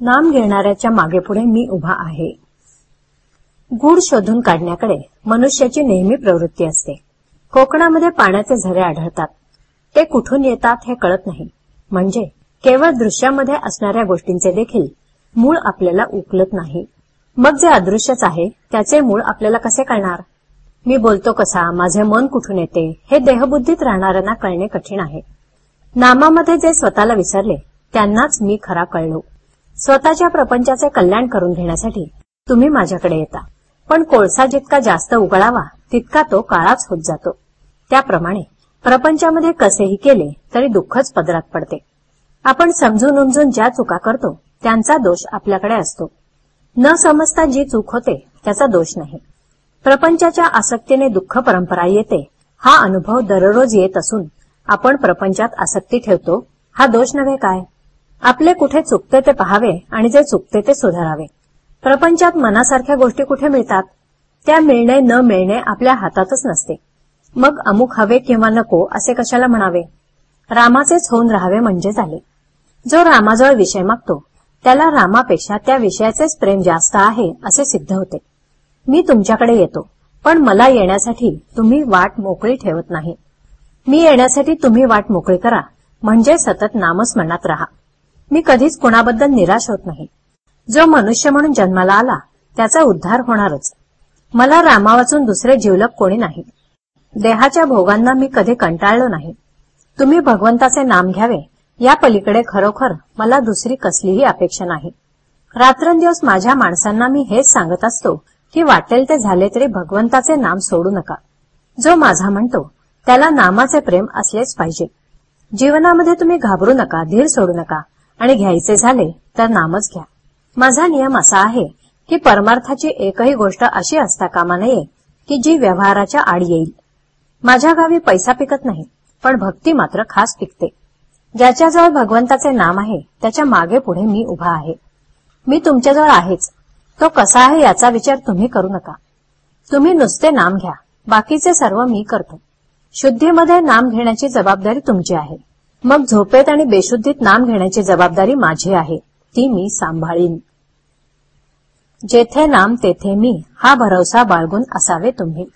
नाम घेणाऱ्याच्या मागे पुढे मी उभा आहे. गूढ शोधून काढण्याकडे मनुष्याची नेहमी प्रवृत्ती असते. कोकणामध्ये पाण्याचे झरे आढळतात. ते कुठून येतात हे कळत नाही. म्हणजे केवळ दृश्यामध्ये असणाऱ्या गोष्टींचे देखील मूळ आपल्याला उकलत नाही. मग जे अदृश्यच आहे त्याचे मूळ आपल्याला कसे कळणार? मी बोलतो कसा माझे मन कुठून येते हे देहबुद्धीत राहणाऱ्यांना कळणे कठीण आहे. नामामध्ये जे स्वतःला विसरले त्यांनाच मी खरा कळलो. स्वतःच्या प्रपंचाचे कल्याण करून घेण्यासाठी तुम्ही माझ्याकडे येता. पण कोळसा जितका जास्त उगळावा तितका तो काळाच होत जातो. त्याप्रमाणे प्रपंचामध्ये कसेही केले तरी दुःखच पदरात पडते. आपण समजून उमजून ज्या चुका करतो त्यांचा दोष आपल्याकडे असतो. न समजता जी चूक होते त्याचा दोष नाही. प्रपंचाच्या आसक्तीने दुःख परंपरा येते हा अनुभव दररोज येत असून आपण प्रपंचात आसक्ती ठेवतो हा दोष नव्हे काय? आपले कुठे चुकते ते पहावे आणि जे चुकते ते सुधारावे. प्रपंचात मनासारख्या गोष्टी कुठे मिळतात? त्या मिळणे न मिळणे आपल्या हातातच नसते. मग अमुक हवे किंवा नको असे कशाला म्हणावे? रामाचेच होऊन राहावे म्हणजे झाले. जो रामाजवळ विषय मागतो त्याला रामापेक्षा त्या विषयाचेच प्रेम जास्त आहे असे सिद्ध होते. मी तुमच्याकडे येतो पण मला येण्यासाठी तुम्ही वाट मोकळी ठेवत नाही. मी येण्यासाठी तुम्ही वाट मोकळी करा म्हणजे सतत नामस्मरणात राहा. मी कधीच कुणाबद्दल निराश होत नाही. जो मनुष्य म्हणून जन्माला आला त्याचा उद्धार होणारच. मला रामा वाचून दुसरे जीवलक कोणी नाही. देहाच्या भोगांना मी कधी कंटाळलो नाही. तुम्ही भगवंताचे नाम घ्यावे या पलीकडे खरोखर मला दुसरी कसलीही अपेक्षा नाही. रात्रंदिवस माझ्या माणसांना मी हेच सांगत असतो की वाटेल ते झाले तरी भगवंताचे नाम सोडू नका. जो माझा म्हणतो त्याला नामाचे प्रेम असलेच पाहिजे. जीवनामध्ये तुम्ही घाबरू नका धीर सोडू नका. आणि घ्यायचे झाले तर नामच घ्या. माझा नियम असा आहे की परमार्थाची एकही गोष्ट अशी असता कामा नये की जी व्यवहाराच्या आड येईल. माझ्या गावी पैसा पिकत नाही पण भक्ती मात्र खास पिकते. ज्याच्याजवळ भगवंताचे नाम आहे त्याच्यामागे पुढे मी उभा आहे. मी तुमच्याजवळ आहेच. तो कसा आहे याचा विचार तुम्ही करू नका. तुम्ही नुसते नाम घ्या बाकीचे सर्व मी करतो. शुद्धीमध्ये नाम घेण्याची जबाबदारी तुमची आहे. मग झोपेत आणि बेशुद्धीत नाम घेण्याची जबाबदारी माझी आहे. ती मी सांभाळीन. जेथे नाम तेथे मी. हा भरवसा बाळगून असावे तुम्ही.